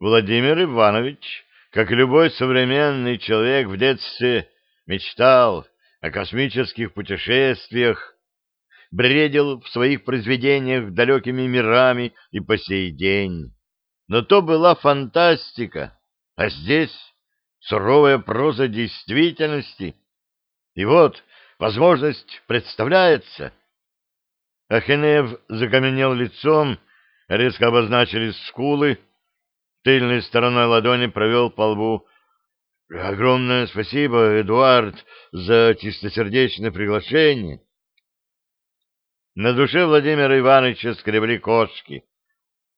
Владимир Иванович, как любой современный человек в детстве, мечтал о космических путешествиях, бредил в своих произведениях далекими мирами и по сей день. Но то была фантастика, а здесь суровая проза действительности. И вот возможность представляется. Ахенев закаменел лицом, резко обозначились скулы, тыльной стороной ладони провел по лбу. Огромное спасибо, Эдуард, за чистосердечное приглашение. На душе Владимира Ивановича скребли кошки.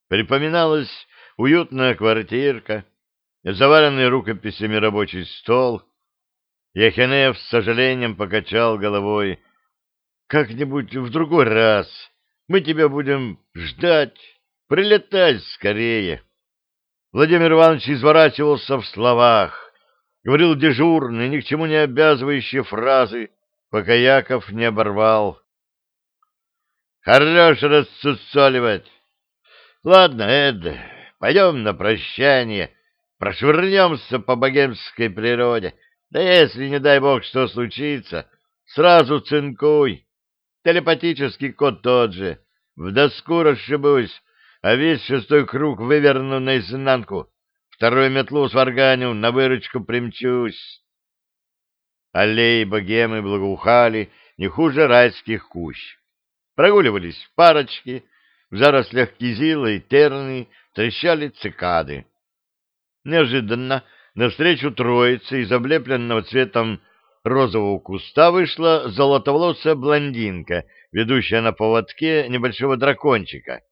Припоминалась уютная квартирка, заваленный рукописями рабочий стол. Яхенев с сожалением покачал головой. «Как-нибудь в другой раз мы тебя будем ждать, прилетать скорее». Владимир Иванович изворачивался в словах, говорил дежурные, ни к чему не обязывающие фразы, пока Яков не оборвал. «Хорош рассусоливать! Ладно, Эд, пойдем на прощание, прошвырнемся по богемской природе, да если, не дай бог, что случится, сразу цинкуй. Телепатический код тот же, в доску расшибусь, а весь шестой круг выверну наизнанку. Вторую метлу сварганю, на выручку примчусь. Аллеи богемы благоухали не хуже райских кущ. Прогуливались парочки, в зарослях кизила и терны трещали цикады. Неожиданно навстречу троице из облепленного цветом розового куста вышла золотоволосая блондинка, ведущая на поводке небольшого дракончика.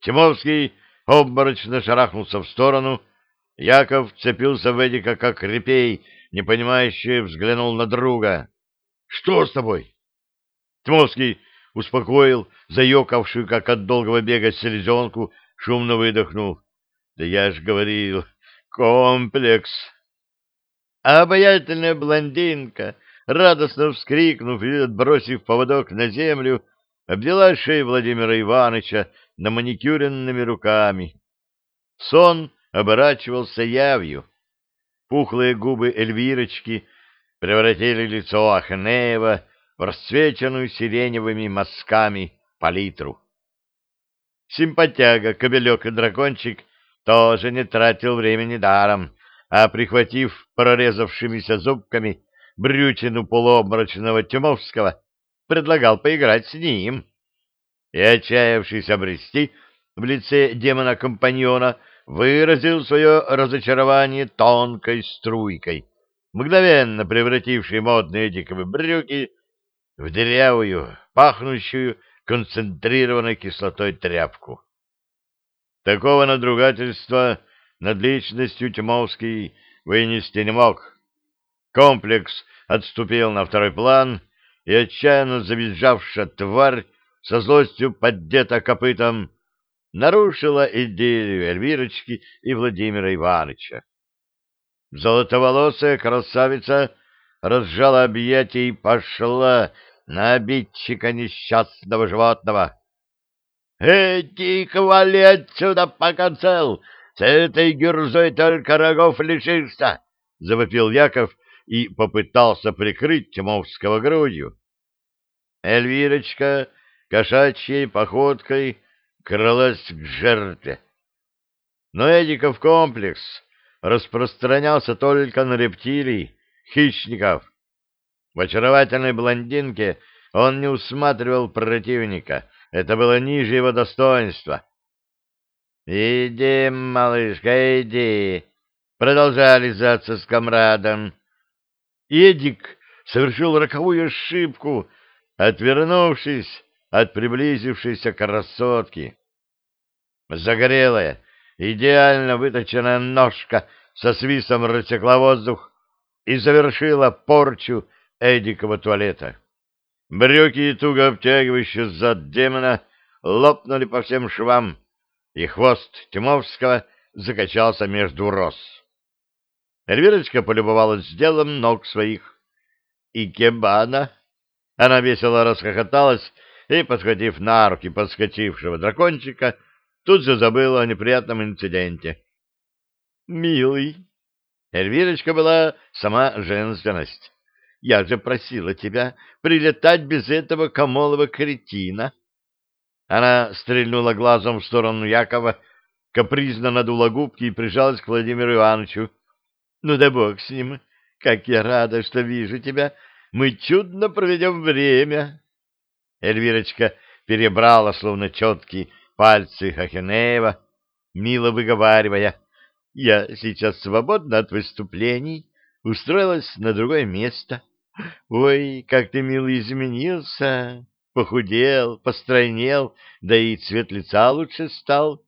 Тимовский обморочно шарахнулся в сторону. Яков цепился в Эдика, как репей, непонимающе взглянул на друга. — Что с тобой? Тимовский успокоил заекавшую, как от долгого бега, селезенку, шумно выдохнул. — Да я ж говорил, комплекс. А обаятельная блондинка, радостно вскрикнув и отбросив поводок на землю, обвела шею Владимира Ивановича на маникюренными руками. Сон оборачивался явью. Пухлые губы Эльвирочки превратили лицо Ахнеева в расцвеченную сиреневыми мазками палитру. Симпатяга, кобелек и дракончик тоже не тратил времени даром, а, прихватив прорезавшимися зубками брючину полуобморочного Тюмовского, предлагал поиграть с ним и, отчаявшись обрести в лице демона-компаньона, выразил свое разочарование тонкой струйкой, мгновенно превратившей модные диковые брюки в дырявую, пахнущую концентрированной кислотой тряпку. Такого надругательства над личностью Тимовский вынести не мог. Комплекс отступил на второй план, и отчаянно завизжавшая тварь со злостью поддета копытом, нарушила идею Эльвирочки и Владимира Ивановича. Золотоволосая красавица разжала объятия и пошла на обидчика несчастного животного. — Эти вали отсюда, пока цел! С этой гюрзой только рогов лишишься! — завопил Яков и попытался прикрыть Тимовского грудью. Эльвирочка кошачьей походкой кралась к жертве. Но Эдиков комплекс распространялся только на рептилий, хищников. В очаровательной блондинке он не усматривал противника, это было ниже его достоинства. «Иди, малышка, иди!» — продолжали лизаться с комрадом. Эдик совершил роковую ошибку, отвернувшись от приблизившейся красотки. Загорелая, идеально выточенная ножка со свистом рассекла воздух и завершила порчу Эдикова туалета. Брюки, туго обтягивающие зад демона, лопнули по всем швам, и хвост Тимовского закачался между роз. Эльвирочка полюбовалась делом ног своих. И кебана. Она весело расхохоталась и, подхватив на руки подскочившего дракончика, тут же забыла о неприятном инциденте. Милый, Эльвирочка была сама женственность. Я же просила тебя прилетать без этого комолого кретина. Она стрельнула глазом в сторону Якова, капризно надула губки и прижалась к Владимиру Ивановичу. — Ну да бог с ним! Как я рада, что вижу тебя! Мы чудно проведем время! Эльвирочка перебрала, словно четкие пальцы Хахенеева, мило выговаривая. — Я сейчас свободна от выступлений, устроилась на другое место. Ой, как ты, милый, изменился! Похудел, постройнел, да и цвет лица лучше стал.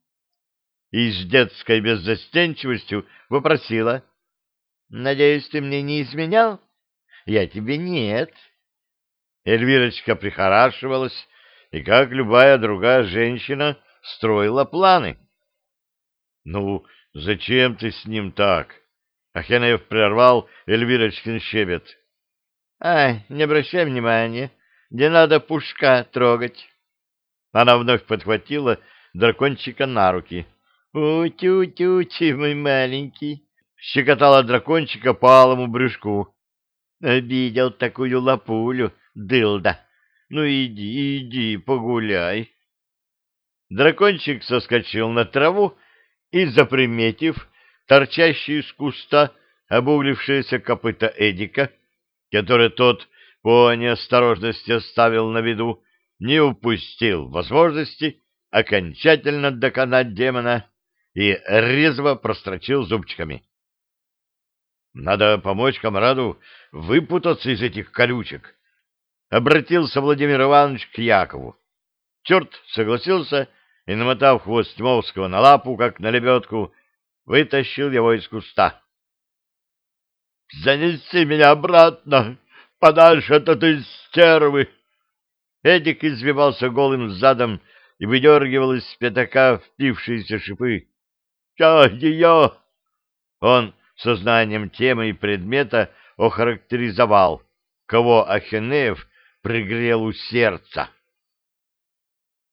И с детской беззастенчивостью вопросила. — Надеюсь, ты мне не изменял? — Я тебе нет. Эльвирочка прихорашивалась и, как любая другая женщина, строила планы. — Ну, зачем ты с ним так? Ахенев прервал Эльвирочкин щебет. — Ай, не обращай внимания, где надо пушка трогать. Она вновь подхватила дракончика на руки. — У-тю-тю-ти, мой маленький! — щекотала дракончика по алому брюшку. — Обидел такую лапулю, дылда. Ну иди, иди, погуляй. Дракончик соскочил на траву и, заприметив торчащий из куста обуглившееся копыта Эдика, который тот по неосторожности оставил на виду, не упустил возможности окончательно доконать демона и резво прострочил зубчиками. Надо помочь комраду выпутаться из этих колючек. Обратился Владимир Иванович к Якову. Черт согласился и, намотав хвост Тьмовского на лапу, как на лебедку, вытащил его из куста. — Занеси меня обратно, подальше от этой стервы! Эдик извивался голым задом и выдергивал из пятака впившиеся шипы. — Я ее! Он сознанием темы и предмета охарактеризовал, кого Ахенеев пригрел у сердца.